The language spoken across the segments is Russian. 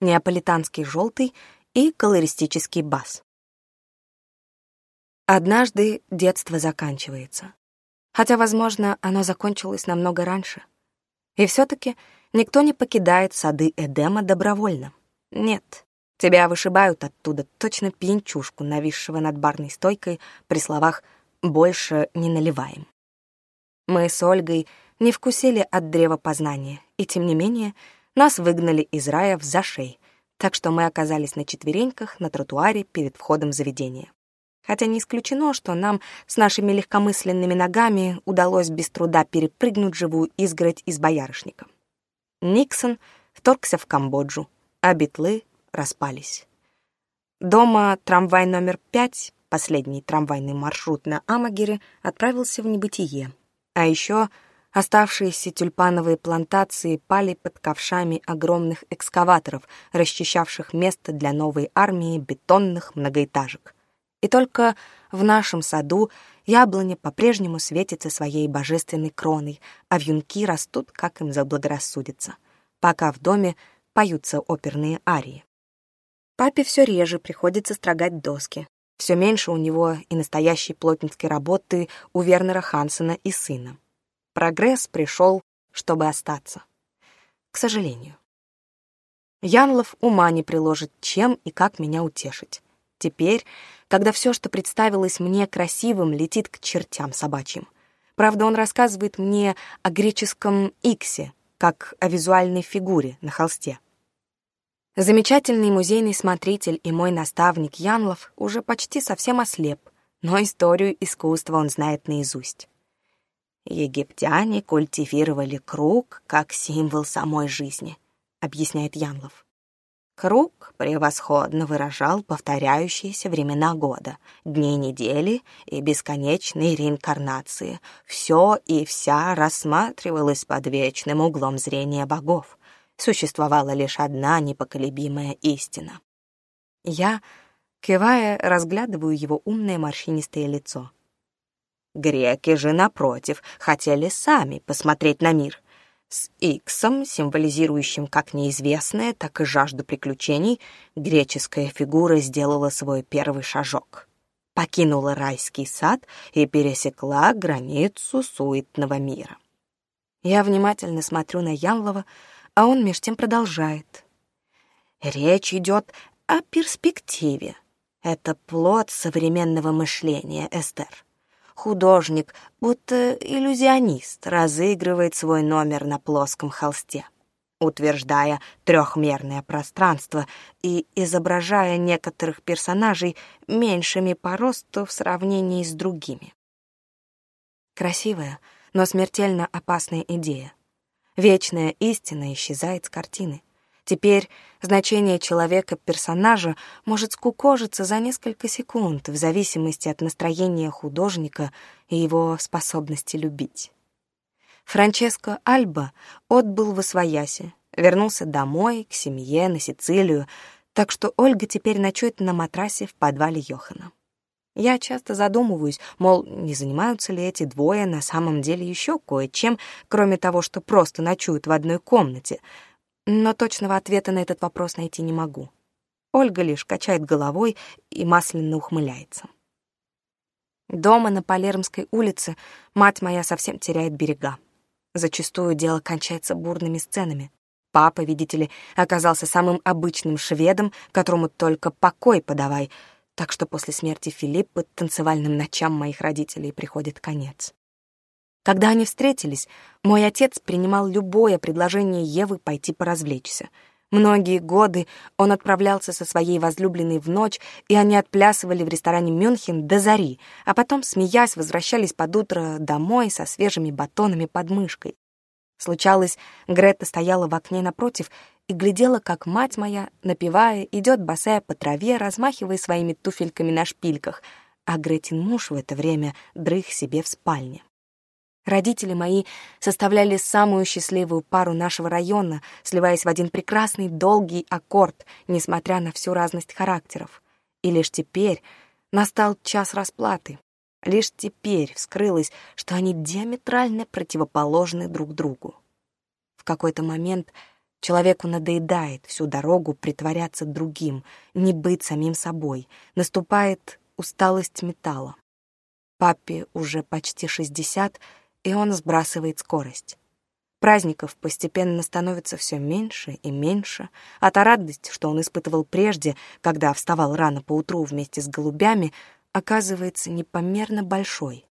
неаполитанский желтый и колористический бас. Однажды детство заканчивается. Хотя, возможно, оно закончилось намного раньше. И все-таки никто не покидает сады Эдема добровольно. Нет, тебя вышибают оттуда точно пинчушку, нависшего над барной стойкой при словах «больше не наливаем». Мы с Ольгой не вкусили от древа познания, и тем не менее — нас выгнали из рая в зашей, так что мы оказались на четвереньках на тротуаре перед входом заведения. Хотя не исключено, что нам с нашими легкомысленными ногами удалось без труда перепрыгнуть живую изгородь из боярышника. Никсон вторгся в Камбоджу, а битлы распались. Дома трамвай номер пять, последний трамвайный маршрут на Амагере, отправился в небытие. А еще Оставшиеся тюльпановые плантации пали под ковшами огромных экскаваторов, расчищавших место для новой армии бетонных многоэтажек. И только в нашем саду яблоня по-прежнему светится своей божественной кроной, а вьюнки растут, как им заблагорассудится, пока в доме поются оперные арии. Папе все реже приходится строгать доски. Все меньше у него и настоящей плотницкой работы у Вернера Хансена и сына. Прогресс пришел, чтобы остаться. К сожалению. Янлов ума не приложит, чем и как меня утешить. Теперь, когда все, что представилось мне красивым, летит к чертям собачьим. Правда, он рассказывает мне о греческом иксе, как о визуальной фигуре на холсте. Замечательный музейный смотритель и мой наставник Янлов уже почти совсем ослеп, но историю искусства он знает наизусть. Египтяне культивировали круг как символ самой жизни, объясняет Янлов. Круг превосходно выражал повторяющиеся времена года, дни недели и бесконечные реинкарнации. Все и вся рассматривалось под вечным углом зрения богов. Существовала лишь одна непоколебимая истина. Я, кивая, разглядываю его умное морщинистое лицо. Греки же, напротив, хотели сами посмотреть на мир. С иксом, символизирующим как неизвестное, так и жажду приключений, греческая фигура сделала свой первый шажок. Покинула райский сад и пересекла границу суетного мира. Я внимательно смотрю на Ямлова, а он меж тем продолжает. Речь идет о перспективе. Это плод современного мышления, Эстер художник, будто иллюзионист, разыгрывает свой номер на плоском холсте, утверждая трехмерное пространство и изображая некоторых персонажей меньшими по росту в сравнении с другими. Красивая, но смертельно опасная идея. Вечная истина исчезает с картины. Теперь значение человека-персонажа может скукожиться за несколько секунд в зависимости от настроения художника и его способности любить. Франческо Альба отбыл в Освоясе, вернулся домой, к семье, на Сицилию, так что Ольга теперь ночует на матрасе в подвале Йохана. Я часто задумываюсь, мол, не занимаются ли эти двое на самом деле еще кое-чем, кроме того, что просто ночуют в одной комнате — но точного ответа на этот вопрос найти не могу. Ольга лишь качает головой и масляно ухмыляется. Дома на Палермской улице мать моя совсем теряет берега. Зачастую дело кончается бурными сценами. Папа, видите ли, оказался самым обычным шведом, которому только покой подавай, так что после смерти Филиппа танцевальным ночам моих родителей приходит конец. Когда они встретились, мой отец принимал любое предложение Евы пойти поразвлечься. Многие годы он отправлялся со своей возлюбленной в ночь, и они отплясывали в ресторане «Мюнхен» до зари, а потом, смеясь, возвращались под утро домой со свежими батонами под мышкой. Случалось, Грета стояла в окне напротив и глядела, как мать моя, напевая, идет босая по траве, размахивая своими туфельками на шпильках, а Гретин муж в это время дрых себе в спальне. Родители мои составляли самую счастливую пару нашего района, сливаясь в один прекрасный долгий аккорд, несмотря на всю разность характеров. И лишь теперь настал час расплаты. Лишь теперь вскрылось, что они диаметрально противоположны друг другу. В какой-то момент человеку надоедает всю дорогу притворяться другим, не быть самим собой. Наступает усталость металла. Папе уже почти шестьдесят — и он сбрасывает скорость. Праздников постепенно становится все меньше и меньше, а та радость, что он испытывал прежде, когда вставал рано по утру вместе с голубями, оказывается непомерно большой.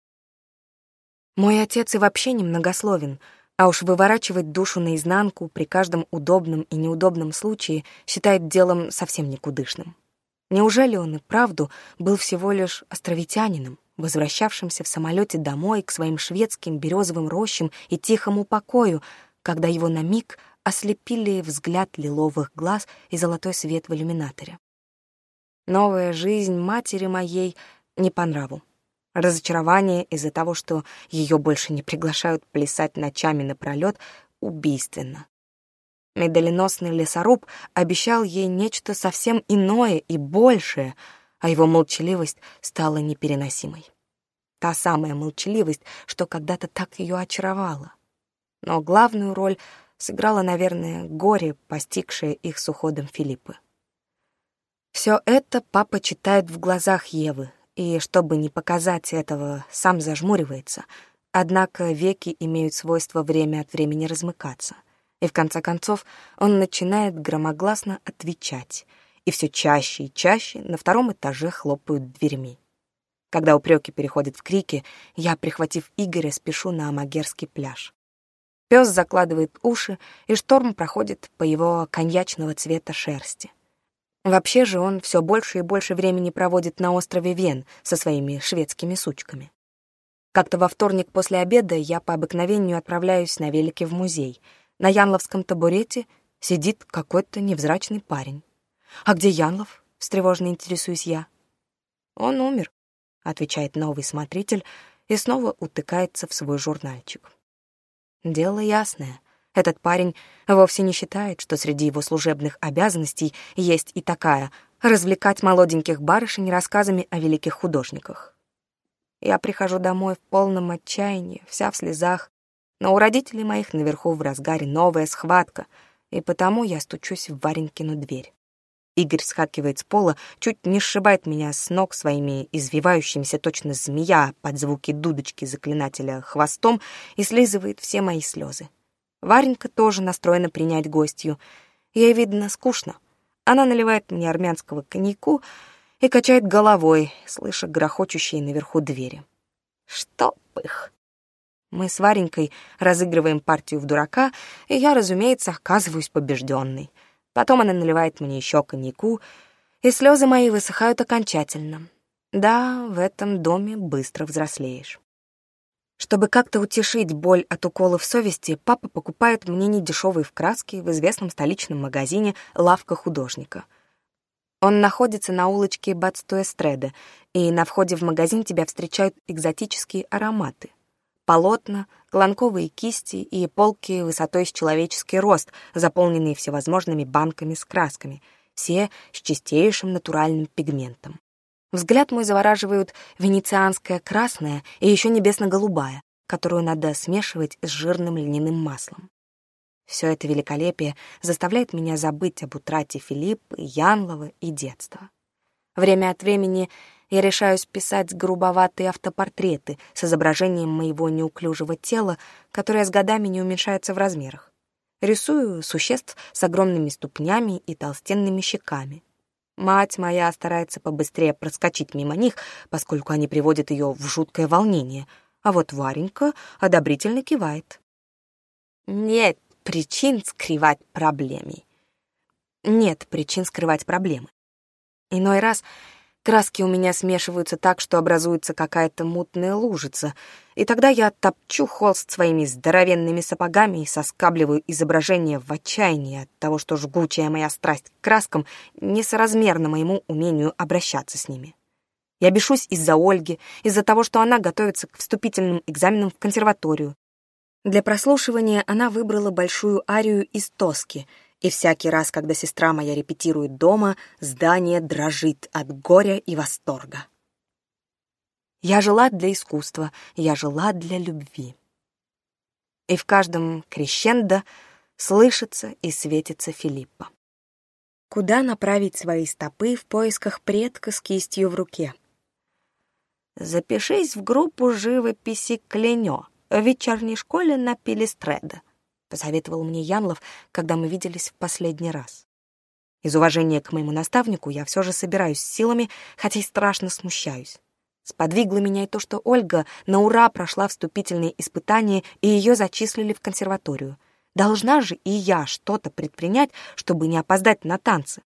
Мой отец и вообще немногословен, а уж выворачивать душу наизнанку при каждом удобном и неудобном случае считает делом совсем никудышным. Неужели он и правду был всего лишь островитянином? возвращавшимся в самолете домой к своим шведским березовым рощам и тихому покою, когда его на миг ослепили взгляд лиловых глаз и золотой свет в иллюминаторе. Новая жизнь матери моей не по нраву. Разочарование из-за того, что ее больше не приглашают плясать ночами напролет, убийственно. Медаленосный лесоруб обещал ей нечто совсем иное и большее — а его молчаливость стала непереносимой. Та самая молчаливость, что когда-то так ее очаровала. Но главную роль сыграло, наверное, горе, постигшее их с уходом Филиппы. Все это папа читает в глазах Евы, и чтобы не показать этого, сам зажмуривается, однако веки имеют свойство время от времени размыкаться, и в конце концов он начинает громогласно отвечать — и все чаще и чаще на втором этаже хлопают дверьми. Когда упреки переходят в крики, я, прихватив Игоря, спешу на Амагерский пляж. Пес закладывает уши, и шторм проходит по его коньячного цвета шерсти. Вообще же он все больше и больше времени проводит на острове Вен со своими шведскими сучками. Как-то во вторник после обеда я по обыкновению отправляюсь на велике в музей. На Янловском табурете сидит какой-то невзрачный парень. «А где Янлов?» — встревоженно интересуюсь я. «Он умер», — отвечает новый смотритель и снова утыкается в свой журнальчик. Дело ясное. Этот парень вовсе не считает, что среди его служебных обязанностей есть и такая — развлекать молоденьких барышень рассказами о великих художниках. Я прихожу домой в полном отчаянии, вся в слезах, но у родителей моих наверху в разгаре новая схватка, и потому я стучусь в Варенькину дверь. Игорь вскакивает с пола, чуть не сшибает меня с ног своими извивающимися точно змея под звуки дудочки заклинателя хвостом и слизывает все мои слезы. Варенька тоже настроена принять гостью. Ей, видно, скучно. Она наливает мне армянского коньяку и качает головой, слыша грохочущие наверху двери. Что пых! Мы с Варенькой разыгрываем партию в дурака, и я, разумеется, оказываюсь побежденной. Потом она наливает мне еще коньяку, и слезы мои высыхают окончательно. Да, в этом доме быстро взрослеешь. Чтобы как-то утешить боль от уколов совести, папа покупает мне недешевые в в известном столичном магазине «Лавка художника». Он находится на улочке Бацтуэстреда, и на входе в магазин тебя встречают экзотические ароматы — полотна, гланковые кисти и полки высотой с человеческий рост, заполненные всевозможными банками с красками, все с чистейшим натуральным пигментом. Взгляд мой завораживают венецианская красная и еще небесно-голубая, которую надо смешивать с жирным льняным маслом. Все это великолепие заставляет меня забыть об утрате Филиппа, Янлова и детства. Время от времени я решаюсь писать грубоватые автопортреты с изображением моего неуклюжего тела, которое с годами не уменьшается в размерах. Рисую существ с огромными ступнями и толстенными щеками. Мать моя старается побыстрее проскочить мимо них, поскольку они приводят ее в жуткое волнение. А вот Варенька одобрительно кивает. Нет причин скрывать проблемы. Нет причин скрывать проблемы. Иной раз Краски у меня смешиваются так, что образуется какая-то мутная лужица, и тогда я топчу холст своими здоровенными сапогами и соскабливаю изображение в отчаянии от того, что жгучая моя страсть к краскам несоразмерна моему умению обращаться с ними. Я бешусь из-за Ольги, из-за того, что она готовится к вступительным экзаменам в консерваторию. Для прослушивания она выбрала большую арию из тоски — и всякий раз, когда сестра моя репетирует дома, здание дрожит от горя и восторга. Я жила для искусства, я жила для любви. И в каждом крещендо слышится и светится Филиппа. Куда направить свои стопы в поисках предка с кистью в руке? Запишись в группу живописи «Клинё» в вечерней школе на Пилистреда — посоветовал мне Янлов, когда мы виделись в последний раз. Из уважения к моему наставнику я все же собираюсь силами, хотя и страшно смущаюсь. Сподвигло меня и то, что Ольга на ура прошла вступительные испытания, и ее зачислили в консерваторию. Должна же и я что-то предпринять, чтобы не опоздать на танцы.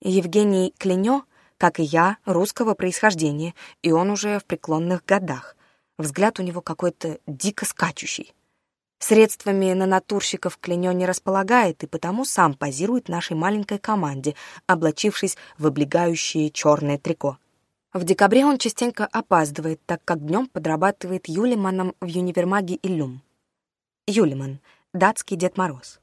Евгений Клинё, как и я, русского происхождения, и он уже в преклонных годах. Взгляд у него какой-то дико скачущий. Средствами на натурщиков Клиньо не располагает и потому сам позирует нашей маленькой команде, облачившись в облегающее черное трико. В декабре он частенько опаздывает, так как днем подрабатывает Юлиманом в универмаге Иллюм. Юлиман — датский Дед Мороз.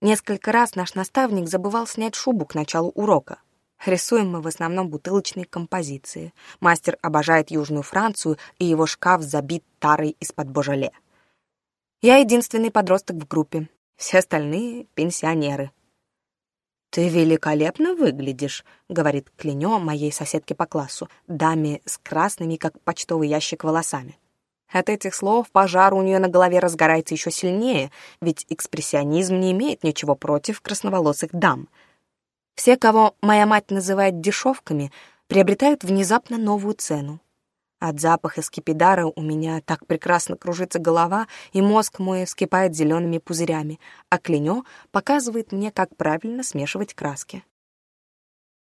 Несколько раз наш наставник забывал снять шубу к началу урока. Рисуем мы в основном бутылочные композиции. Мастер обожает Южную Францию, и его шкаф забит тарой из-под божоле. Я единственный подросток в группе. Все остальные — пенсионеры. «Ты великолепно выглядишь», — говорит Клинё моей соседке по классу, даме с красными, как почтовый ящик, волосами. От этих слов пожар у нее на голове разгорается еще сильнее, ведь экспрессионизм не имеет ничего против красноволосых дам. Все, кого моя мать называет дешевками, приобретают внезапно новую цену. От запаха скипидара у меня так прекрасно кружится голова, и мозг мой вскипает зелеными пузырями, а Клинё показывает мне, как правильно смешивать краски.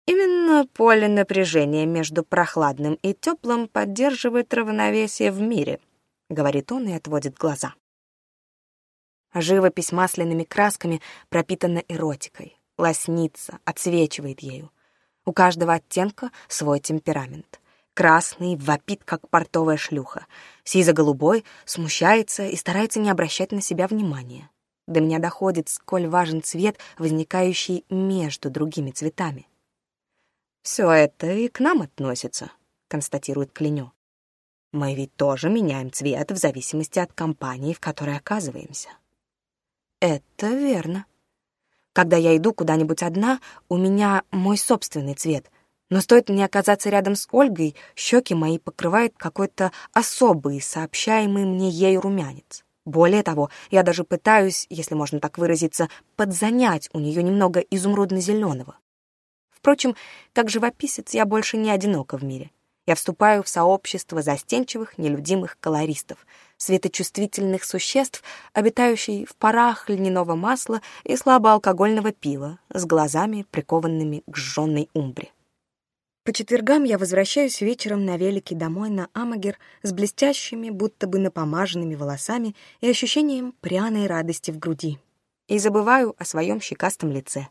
Именно поле напряжения между прохладным и теплым поддерживает равновесие в мире, говорит он и отводит глаза. Живопись масляными красками пропитана эротикой, лоснится, отсвечивает ею. У каждого оттенка свой темперамент — красный, вопит, как портовая шлюха. Сизо-голубой смущается и старается не обращать на себя внимания. До меня доходит, сколь важен цвет, возникающий между другими цветами. «Все это и к нам относится», — констатирует Клиню. «Мы ведь тоже меняем цвет в зависимости от компании, в которой оказываемся». «Это верно», когда я иду куда-нибудь одна, у меня мой собственный цвет, но стоит мне оказаться рядом с Ольгой, щеки мои покрывает какой-то особый, сообщаемый мне ей румянец. Более того, я даже пытаюсь, если можно так выразиться, подзанять у нее немного изумрудно-зеленого. Впрочем, как живописец я больше не одинока в мире. Я вступаю в сообщество застенчивых, нелюдимых колористов, светочувствительных существ, обитающих в парах льняного масла и слабоалкогольного пива, с глазами, прикованными к жженной умбре. По четвергам я возвращаюсь вечером на велике домой на Амагер с блестящими, будто бы напомаженными волосами и ощущением пряной радости в груди. И забываю о своем щекастом лице.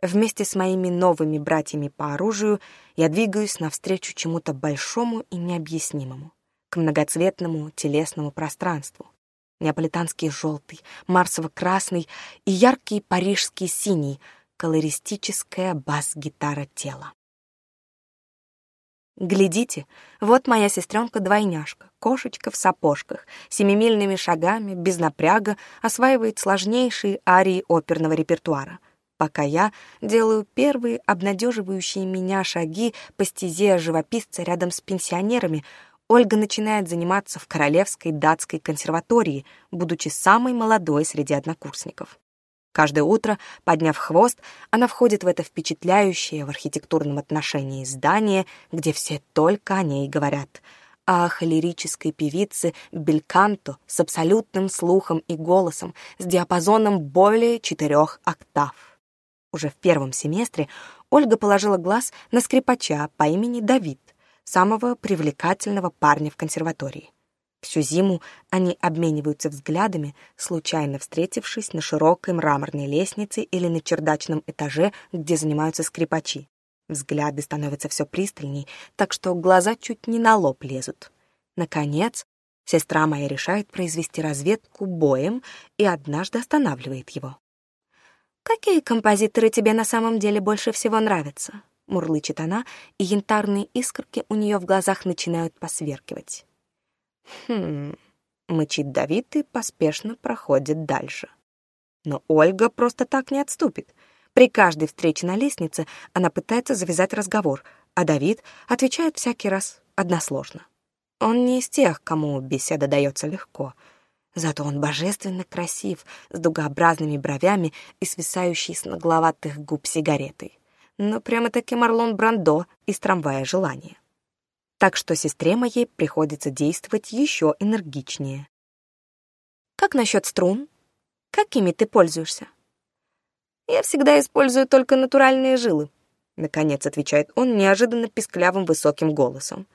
Вместе с моими новыми братьями по оружию я двигаюсь навстречу чему-то большому и необъяснимому, к многоцветному телесному пространству. Неаполитанский желтый, марсово-красный и яркий парижский синий, колористическая бас-гитара тела. Глядите, вот моя сестренка-двойняшка, кошечка в сапожках, семимильными шагами, без напряга, осваивает сложнейшие арии оперного репертуара. Пока я делаю первые обнадеживающие меня шаги по стезе живописца рядом с пенсионерами, Ольга начинает заниматься в Королевской датской консерватории, будучи самой молодой среди однокурсников. Каждое утро, подняв хвост, она входит в это впечатляющее в архитектурном отношении здание, где все только о ней говорят. Ах, лирической певице Бельканто с абсолютным слухом и голосом, с диапазоном более четырех октав. Уже в первом семестре Ольга положила глаз на скрипача по имени Давид, самого привлекательного парня в консерватории. Всю зиму они а обмениваются взглядами, случайно встретившись на широкой мраморной лестнице или на чердачном этаже, где занимаются скрипачи. Взгляды становятся все пристальней, так что глаза чуть не на лоб лезут. Наконец, сестра моя решает произвести разведку боем и однажды останавливает его. «Какие композиторы тебе на самом деле больше всего нравятся?» — мурлычет она, и янтарные искорки у нее в глазах начинают посверкивать. Хм, мычит Давид и поспешно проходит дальше. Но Ольга просто так не отступит. При каждой встрече на лестнице она пытается завязать разговор, а Давид отвечает всякий раз односложно. Он не из тех, кому беседа дается легко. Зато он божественно красив, с дугообразными бровями и свисающей с нагловатых губ сигаретой. Но прямо-таки Марлон Брандо из «Трамвая желания». Так что сестре моей приходится действовать еще энергичнее. Как насчет струн? Какими ты пользуешься? Я всегда использую только натуральные жилы. Наконец отвечает он неожиданно писклявым высоким голосом.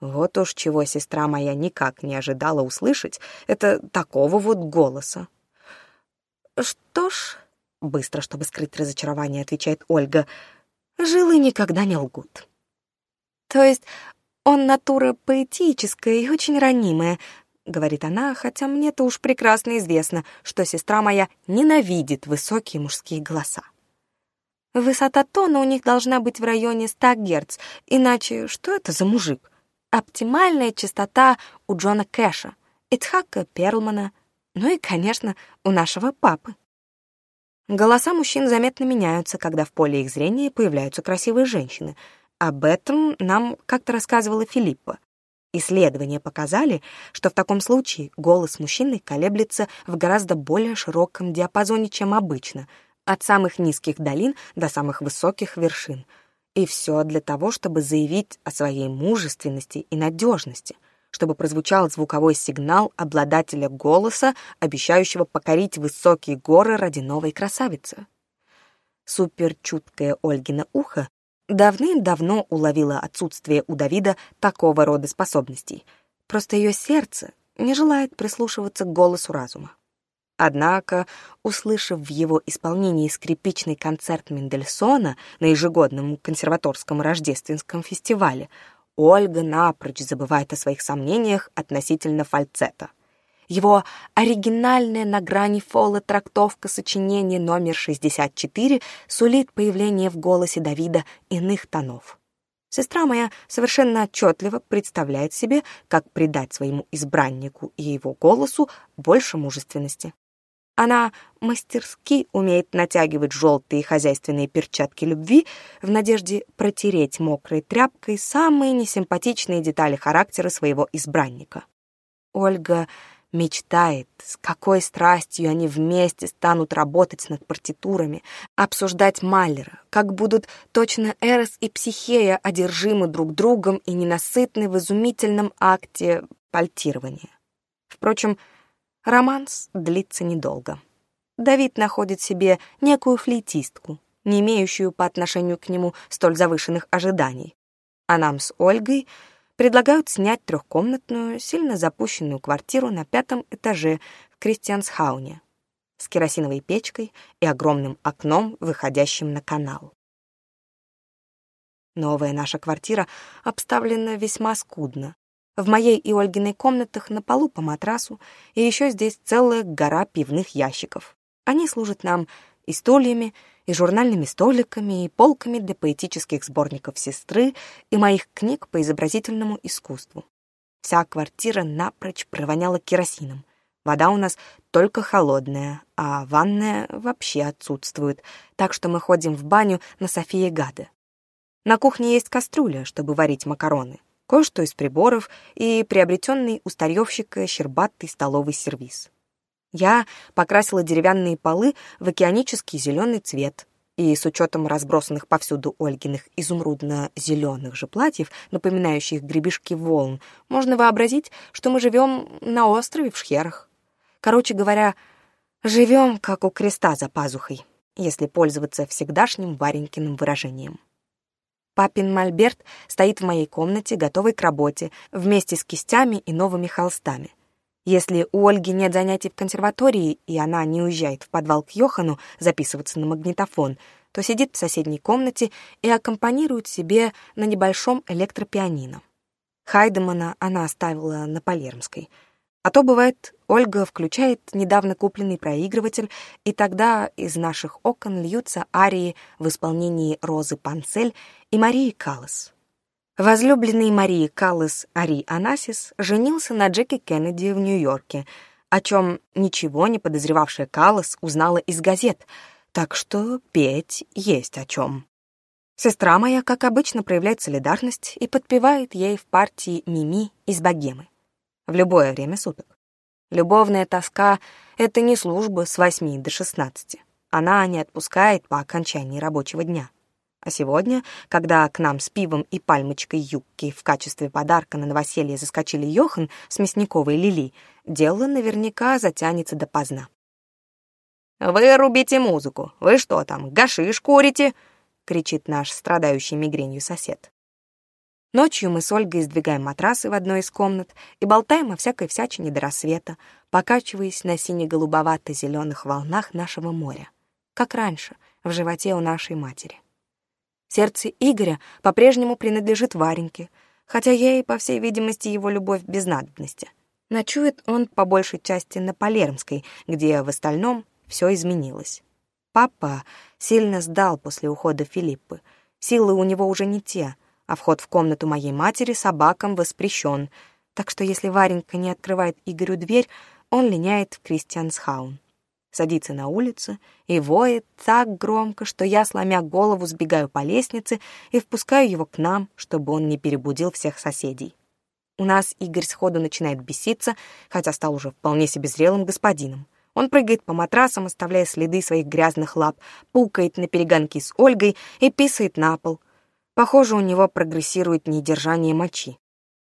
Вот уж чего сестра моя никак не ожидала услышать, это такого вот голоса. Что ж, быстро, чтобы скрыть разочарование, отвечает Ольга, жилы никогда не лгут. То есть «Он натура поэтическая и очень ранимая», — говорит она, хотя мне-то уж прекрасно известно, что сестра моя ненавидит высокие мужские голоса. Высота тона у них должна быть в районе 100 Гц, иначе что это за мужик? Оптимальная частота у Джона Кэша, Ицхака Перлмана, ну и, конечно, у нашего папы. Голоса мужчин заметно меняются, когда в поле их зрения появляются красивые женщины — об этом нам как-то рассказывала Филиппа. Исследования показали, что в таком случае голос мужчины колеблется в гораздо более широком диапазоне, чем обычно, от самых низких долин до самых высоких вершин. И все для того, чтобы заявить о своей мужественности и надежности, чтобы прозвучал звуковой сигнал обладателя голоса, обещающего покорить высокие горы ради новой красавицы. Суперчуткое Ольгина ухо давным-давно уловила отсутствие у Давида такого рода способностей. Просто ее сердце не желает прислушиваться к голосу разума. Однако, услышав в его исполнении скрипичный концерт Мендельсона на ежегодном консерваторском рождественском фестивале, Ольга напрочь забывает о своих сомнениях относительно фальцета. Его оригинальная на грани фола трактовка сочинения номер 64 сулит появление в голосе Давида иных тонов. Сестра моя совершенно отчетливо представляет себе, как придать своему избраннику и его голосу больше мужественности. Она мастерски умеет натягивать желтые хозяйственные перчатки любви в надежде протереть мокрой тряпкой самые несимпатичные детали характера своего избранника. Ольга мечтает, с какой страстью они вместе станут работать над партитурами, обсуждать Малера, как будут точно Эрос и Психея одержимы друг другом и ненасытны в изумительном акте пальтирования. Впрочем, романс длится недолго. Давид находит себе некую флейтистку, не имеющую по отношению к нему столь завышенных ожиданий. А нам с Ольгой — предлагают снять трехкомнатную, сильно запущенную квартиру на пятом этаже в Кристиансхауне с керосиновой печкой и огромным окном, выходящим на канал. Новая наша квартира обставлена весьма скудно. В моей и Ольгиной комнатах на полу по матрасу, и еще здесь целая гора пивных ящиков. Они служат нам и стульями, и журнальными столиками, и полками для поэтических сборников сестры и моих книг по изобразительному искусству. Вся квартира напрочь провоняла керосином. Вода у нас только холодная, а ванная вообще отсутствует, так что мы ходим в баню на Софии Гады. На кухне есть кастрюля, чтобы варить макароны, кое-что из приборов и приобретенный у старьевщика щербатый столовый сервиз. Я покрасила деревянные полы в океанический зеленый цвет. И с учетом разбросанных повсюду Ольгиных изумрудно-зеленых же платьев, напоминающих гребешки волн, можно вообразить, что мы живем на острове в Шхерах. Короче говоря, живем как у креста за пазухой, если пользоваться всегдашним Варенькиным выражением. Папин мольберт стоит в моей комнате, готовый к работе, вместе с кистями и новыми холстами — если у Ольги нет занятий в консерватории, и она не уезжает в подвал к Йохану записываться на магнитофон, то сидит в соседней комнате и аккомпанирует себе на небольшом электропианино. Хайдемана она оставила на Палермской. А то, бывает, Ольга включает недавно купленный проигрыватель, и тогда из наших окон льются арии в исполнении Розы Панцель и Марии Каллас. Возлюбленный Марии Каллес Ари Анасис женился на Джеке Кеннеди в Нью-Йорке, о чем ничего не подозревавшая Каллес узнала из газет, так что петь есть о чем. Сестра моя, как обычно, проявляет солидарность и подпевает ей в партии «Мими» из «Богемы» в любое время суток. Любовная тоска — это не служба с 8 до 16. Она не отпускает по окончании рабочего дня. А сегодня, когда к нам с пивом и пальмочкой юбки в качестве подарка на новоселье заскочили Йохан с Мясниковой Лили, дело наверняка затянется допоздна. «Вы рубите музыку! Вы что там, гашиш курите?» — кричит наш страдающий мигренью сосед. Ночью мы с Ольгой сдвигаем матрасы в одной из комнат и болтаем о всякой всячине до рассвета, покачиваясь на сине-голубовато-зеленых волнах нашего моря, как раньше, в животе у нашей матери. Сердце Игоря по-прежнему принадлежит Вареньке, хотя ей, по всей видимости, его любовь без надобности. Ночует он по большей части на Палермской, где в остальном все изменилось. Папа сильно сдал после ухода Филиппы. Силы у него уже не те, а вход в комнату моей матери собакам воспрещен, так что если Варенька не открывает Игорю дверь, он линяет в Кристиансхаун садится на улице и воет так громко, что я, сломя голову, сбегаю по лестнице и впускаю его к нам, чтобы он не перебудил всех соседей. У нас Игорь сходу начинает беситься, хотя стал уже вполне себе зрелым господином. Он прыгает по матрасам, оставляя следы своих грязных лап, пукает на перегонки с Ольгой и писает на пол. Похоже, у него прогрессирует недержание мочи.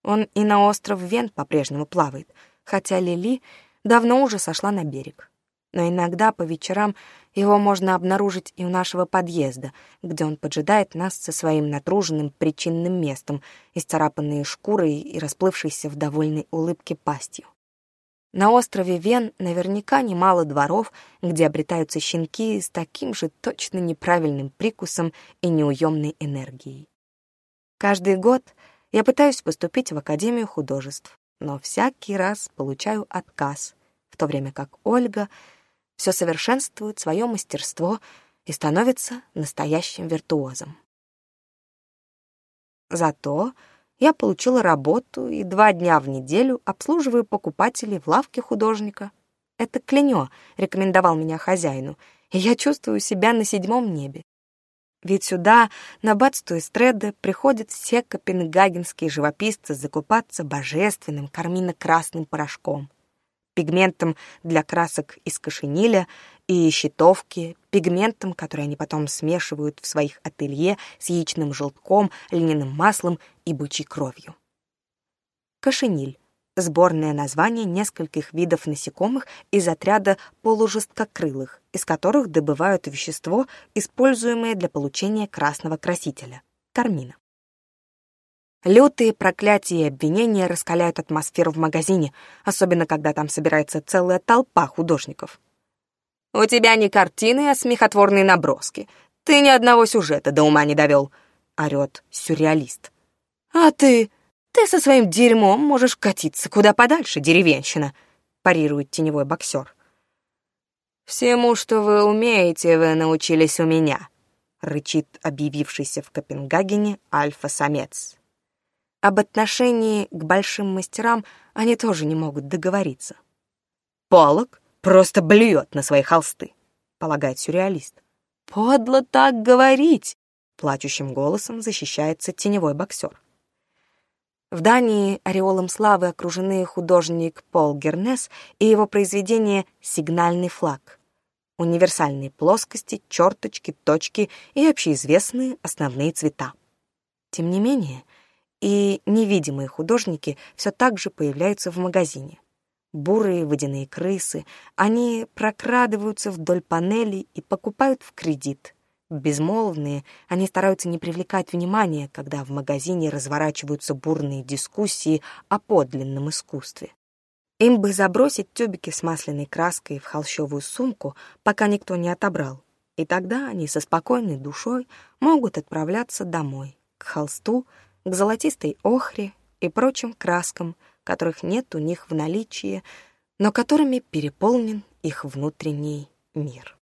Он и на остров Вен по-прежнему плавает, хотя Лили давно уже сошла на берег но иногда по вечерам его можно обнаружить и у нашего подъезда, где он поджидает нас со своим натруженным причинным местом, исцарапанные шкурой и расплывшейся в довольной улыбке пастью. На острове Вен наверняка немало дворов, где обретаются щенки с таким же точно неправильным прикусом и неуемной энергией. Каждый год я пытаюсь поступить в Академию художеств, но всякий раз получаю отказ, в то время как Ольга — все совершенствует свое мастерство и становится настоящим виртуозом. Зато я получила работу и два дня в неделю обслуживаю покупателей в лавке художника. Это Клинё рекомендовал меня хозяину, и я чувствую себя на седьмом небе. Ведь сюда, на Бадсту и Стреде, приходят все копенгагенские живописцы закупаться божественным кармино-красным порошком — пигментом для красок из кошенила и щитовки, пигментом, который они потом смешивают в своих ателье с яичным желтком, льняным маслом и бычьей кровью. Кашениль — сборное название нескольких видов насекомых из отряда полужесткокрылых, из которых добывают вещество, используемое для получения красного красителя — кармина. Лютые проклятия и обвинения раскаляют атмосферу в магазине, особенно когда там собирается целая толпа художников. «У тебя не картины, а смехотворные наброски. Ты ни одного сюжета до ума не довел», — орёт сюрреалист. «А ты? Ты со своим дерьмом можешь катиться куда подальше, деревенщина», — парирует теневой боксер. «Всему, что вы умеете, вы научились у меня», — рычит объявившийся в Копенгагене альфа-самец об отношении к большим мастерам они тоже не могут договориться. Полок просто блюет на свои холсты, полагает сюрреалист. Подло так говорить, плачущим голосом защищается теневой боксер. В Дании ореолом славы окружены художник Пол Гернес и его произведение «Сигнальный флаг». Универсальные плоскости, черточки, точки и общеизвестные основные цвета. Тем не менее, и невидимые художники все так же появляются в магазине. Бурые водяные крысы, они прокрадываются вдоль панелей и покупают в кредит. Безмолвные, они стараются не привлекать внимания, когда в магазине разворачиваются бурные дискуссии о подлинном искусстве. Им бы забросить тюбики с масляной краской в холщовую сумку, пока никто не отобрал, и тогда они со спокойной душой могут отправляться домой, к холсту, к золотистой охре и прочим краскам, которых нет у них в наличии, но которыми переполнен их внутренний мир.